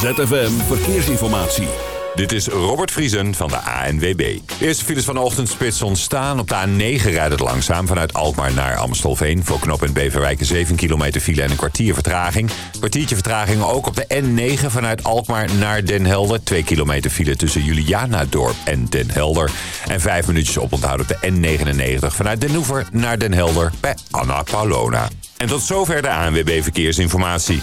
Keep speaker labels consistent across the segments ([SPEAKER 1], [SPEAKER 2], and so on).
[SPEAKER 1] ZFM Verkeersinformatie.
[SPEAKER 2] Dit is Robert Vriesen van de ANWB. Eerste files van de ochtendspits ontstaan. Op de A9 rijdt het langzaam vanuit Alkmaar naar Amstelveen. Voor knop in Beverwijk 7 kilometer file en een kwartier vertraging. Kwartiertje vertraging ook op de N9 vanuit Alkmaar naar Den Helder. 2 kilometer file tussen Julianadorp en Den Helder. En 5 minuutjes oponthoud op de N99 vanuit Den Hoever naar Den Helder bij Anna Paulona. En tot zover de ANWB Verkeersinformatie.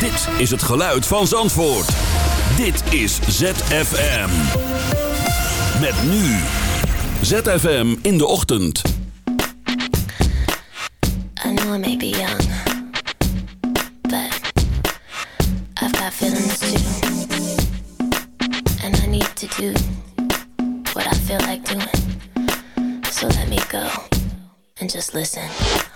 [SPEAKER 1] Dit is het geluid van Zandvoort. Dit is ZFM. Met nu. ZFM in de ochtend.
[SPEAKER 3] I know I may be young, but I've too. And I need to do what I feel like doing. So let me go and just listen.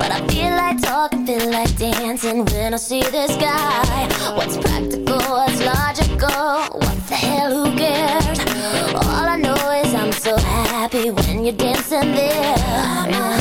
[SPEAKER 3] But I feel like talking, feel like dancing when I see this guy What's practical, what's logical, what the hell, who cares? All I know is I'm so happy when you're dancing there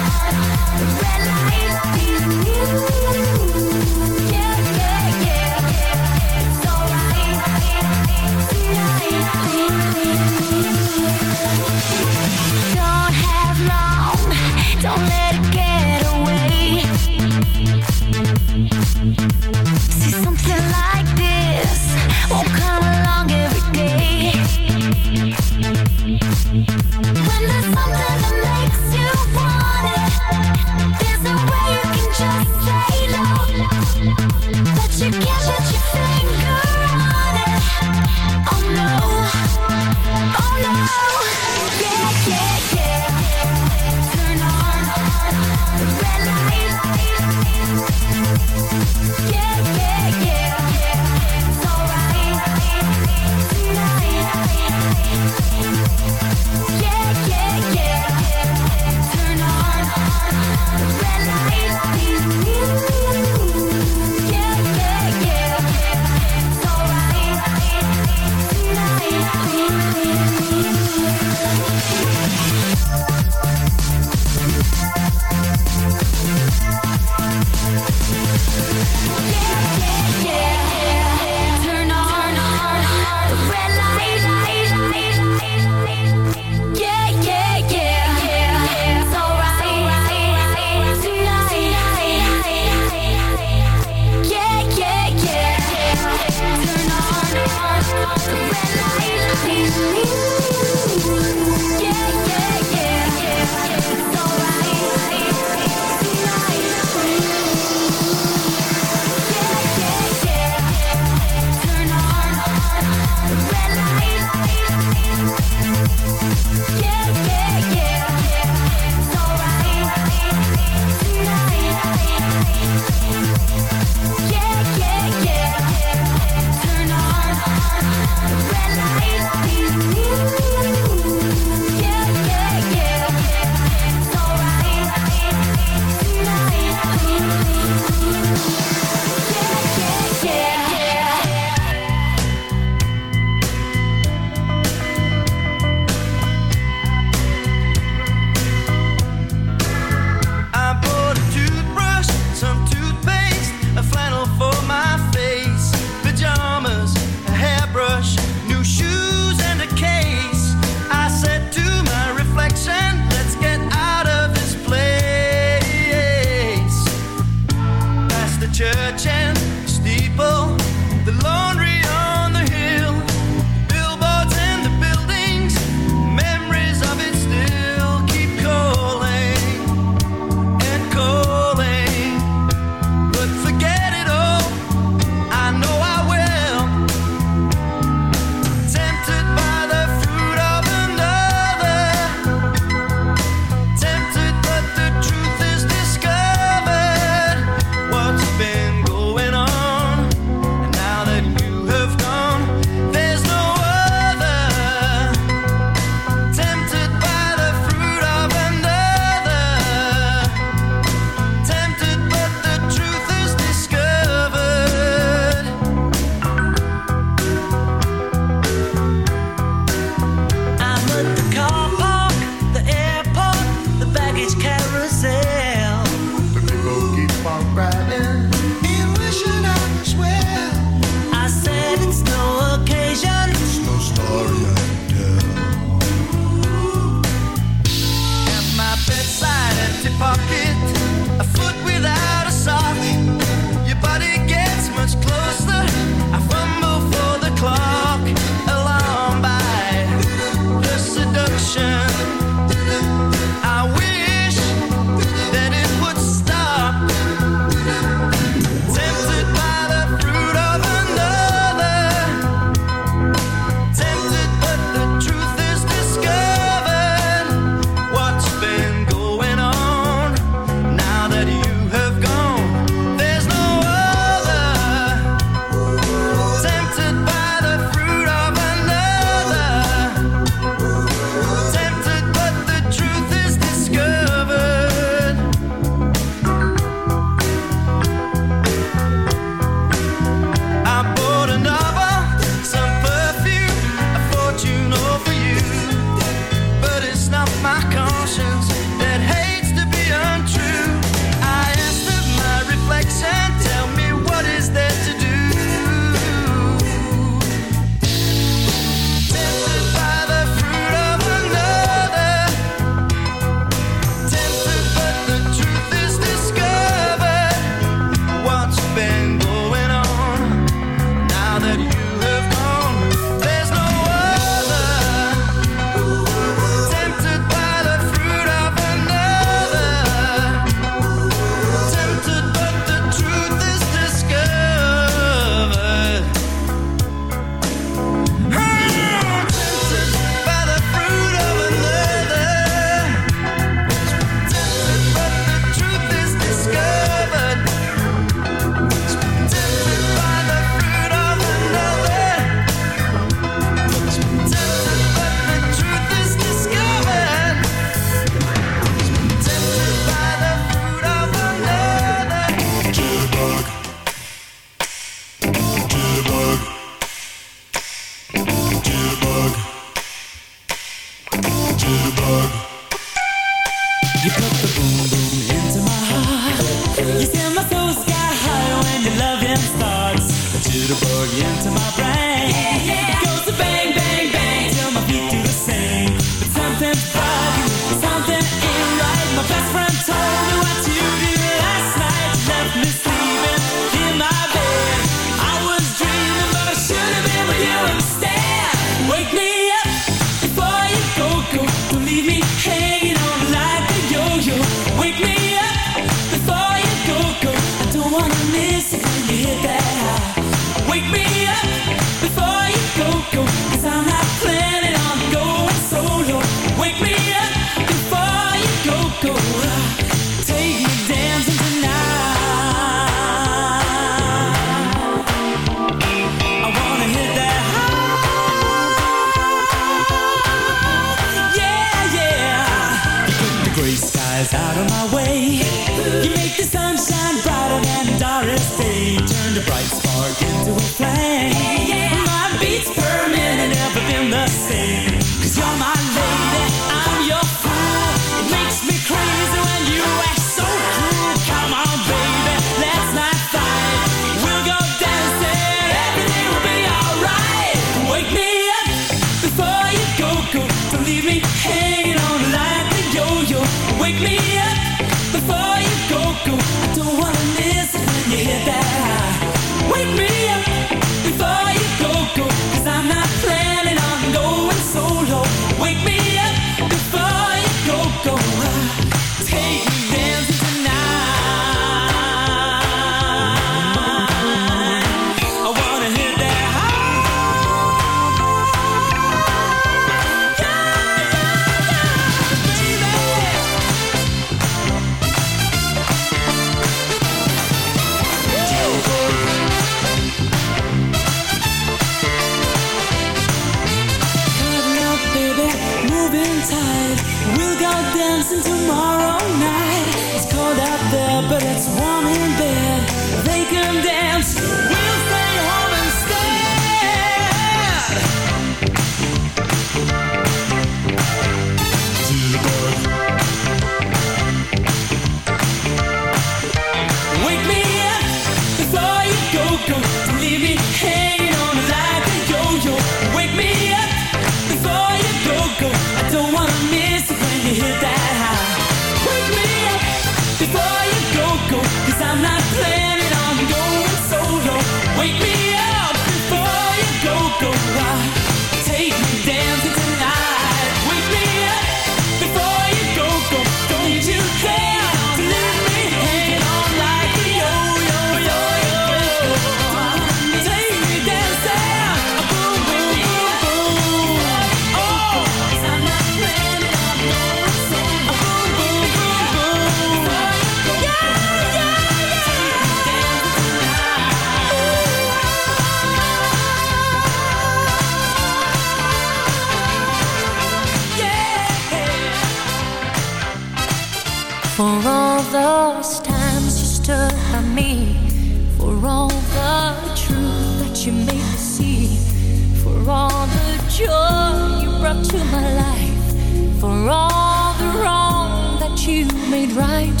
[SPEAKER 3] for all the joy you brought to my life, for all the wrong that you made right,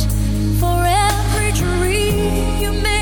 [SPEAKER 3] for every dream you
[SPEAKER 4] made.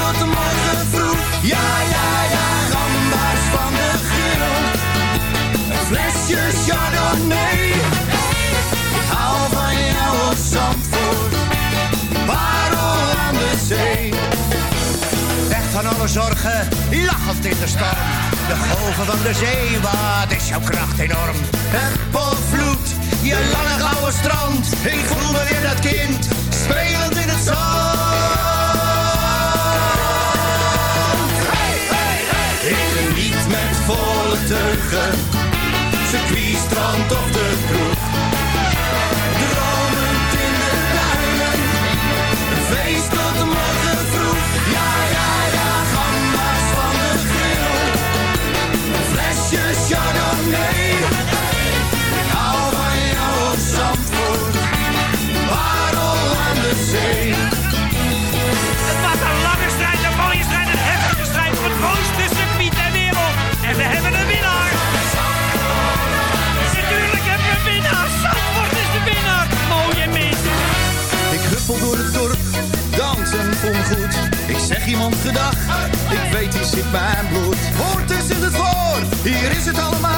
[SPEAKER 4] chardonnay. Hou van jou op Zandvoort, parel aan de zee. Weg van alle zorgen, lachend in de storm. De golven van de zee, wat is jouw kracht enorm. Het je lange gouden strand. Ik voel me weer dat kind, spelend in het zand. Ik met volle teugen, circuit, strand of de kroeg. Ik zeg iemand gedag, ik weet hier zit mijn bloed. Woord is in het voor, hier is het allemaal.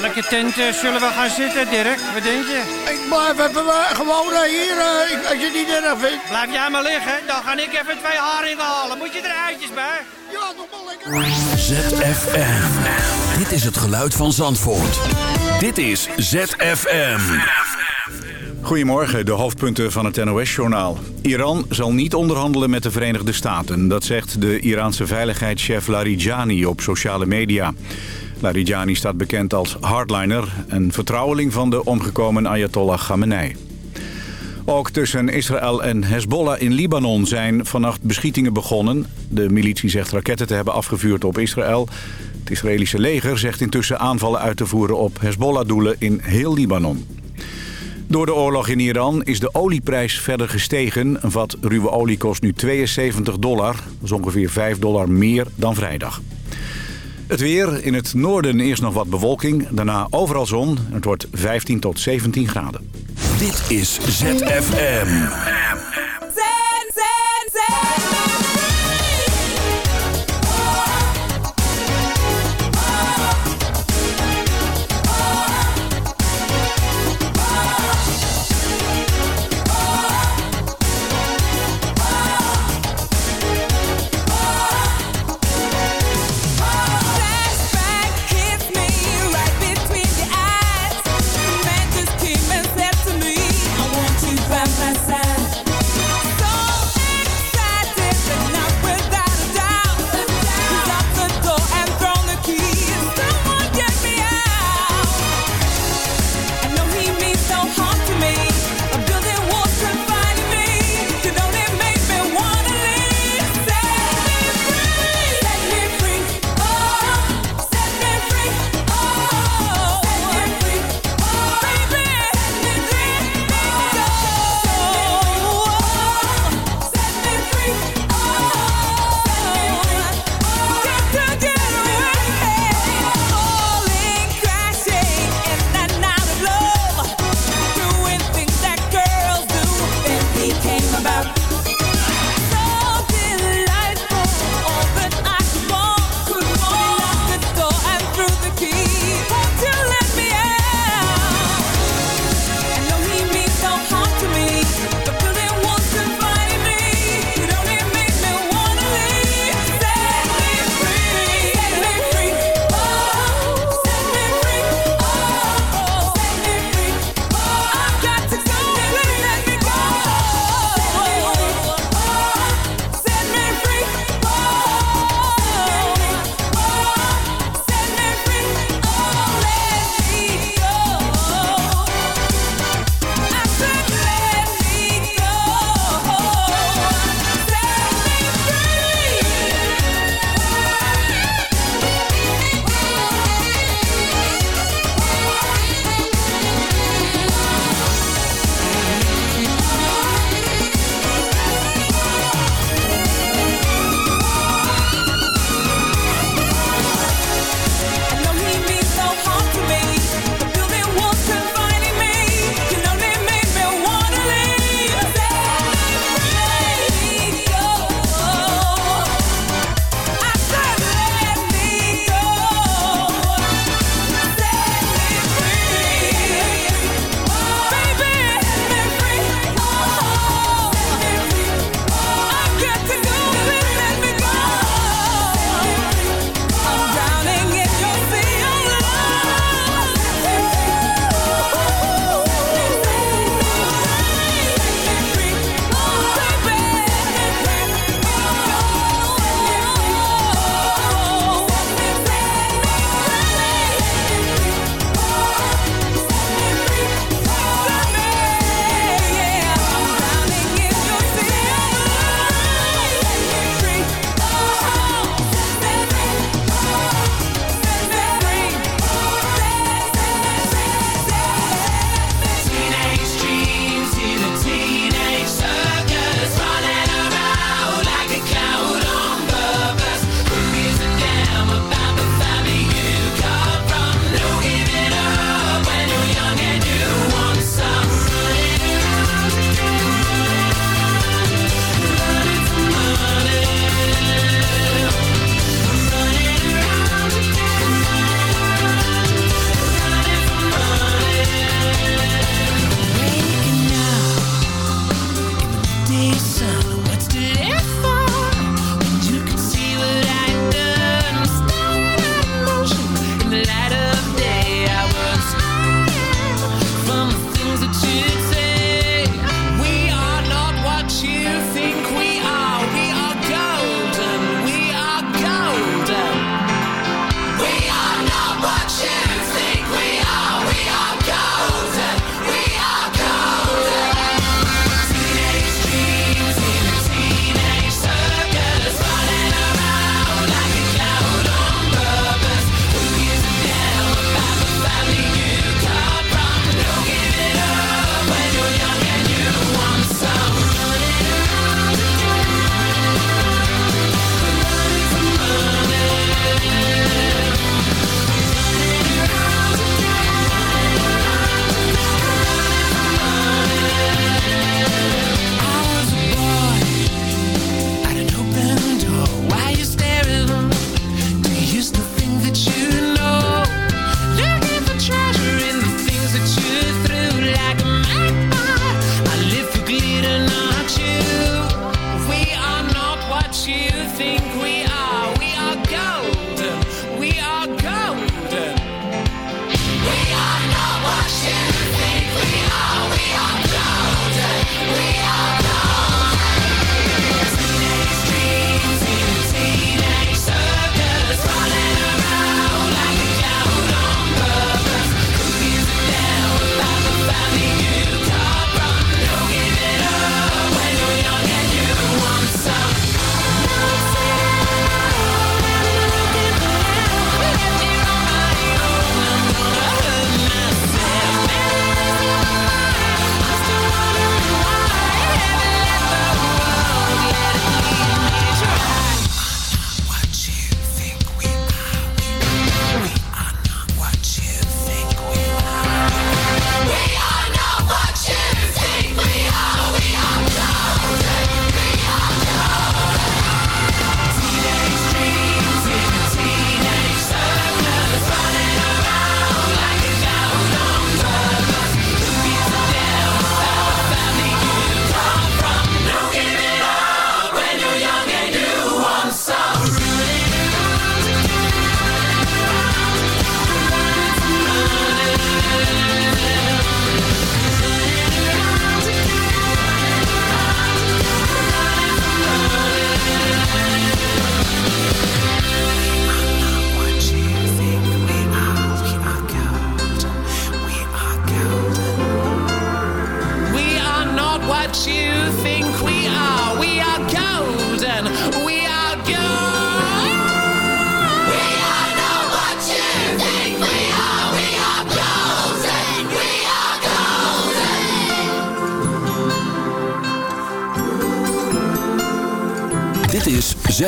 [SPEAKER 5] Welke tent eh, zullen we gaan zitten, Dirk? Wat denk je?
[SPEAKER 6] Ik blijf even eh, gewoon eh, hier, ik- als je het niet erg vindt.
[SPEAKER 5] Blijf jij maar liggen, dan ga ik even twee haringen halen. Moet je er eitjes bij?
[SPEAKER 6] Ja, nog wel lekker.
[SPEAKER 1] ZFM. Dit is het geluid van Zandvoort. Dit is ZFM.
[SPEAKER 7] Goedemorgen, de hoofdpunten van het NOS-journaal. Iran zal niet onderhandelen met de Verenigde Staten. Dat zegt de Iraanse veiligheidschef Larijani op sociale media. Larijani staat bekend als hardliner... en vertrouweling van de omgekomen Ayatollah Khamenei. Ook tussen Israël en Hezbollah in Libanon zijn vannacht beschietingen begonnen. De militie zegt raketten te hebben afgevuurd op Israël. Het Israëlische leger zegt intussen aanvallen uit te voeren op Hezbollah-doelen in heel Libanon. Door de oorlog in Iran is de olieprijs verder gestegen. Een vat ruwe olie kost nu 72 dollar. Dat is ongeveer 5 dollar meer dan vrijdag. Het weer. In het noorden eerst nog wat bewolking. Daarna overal zon. Het wordt 15 tot 17 graden.
[SPEAKER 1] Dit is ZFM.
[SPEAKER 8] Right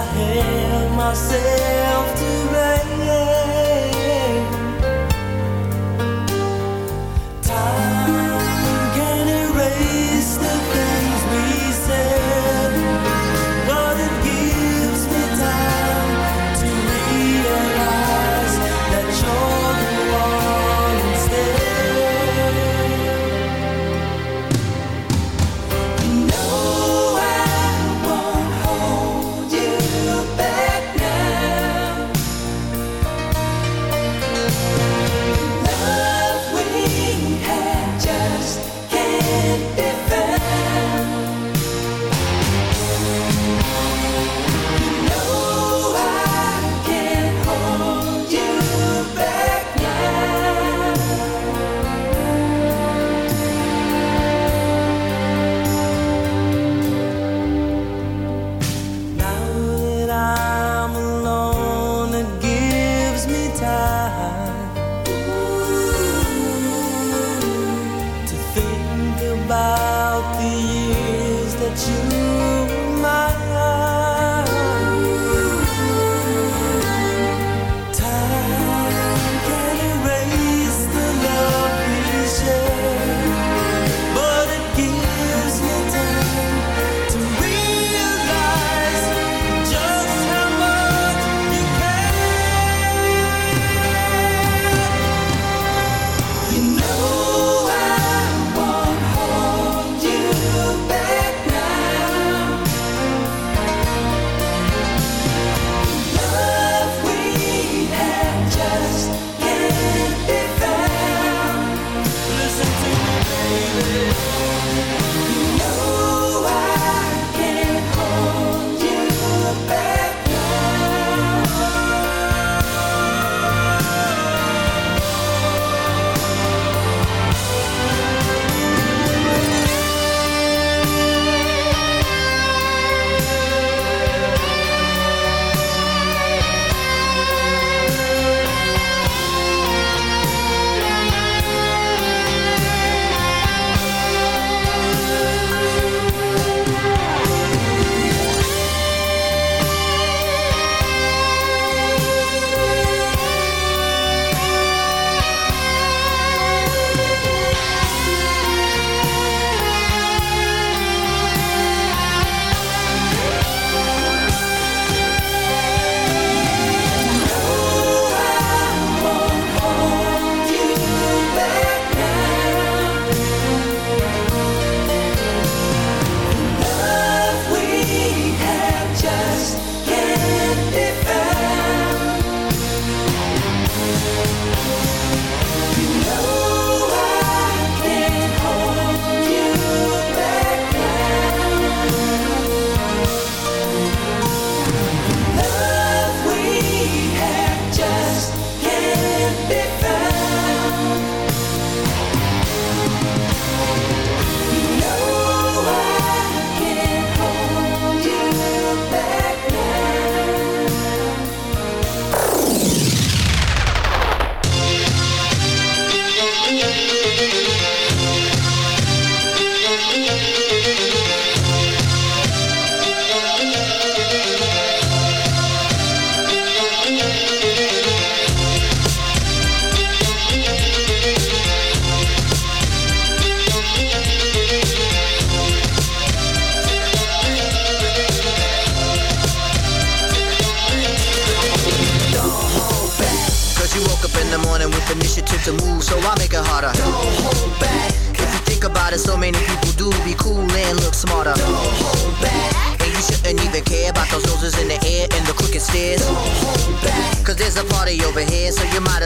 [SPEAKER 8] I help myself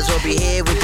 [SPEAKER 9] might as well be here with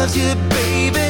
[SPEAKER 10] loves you, baby.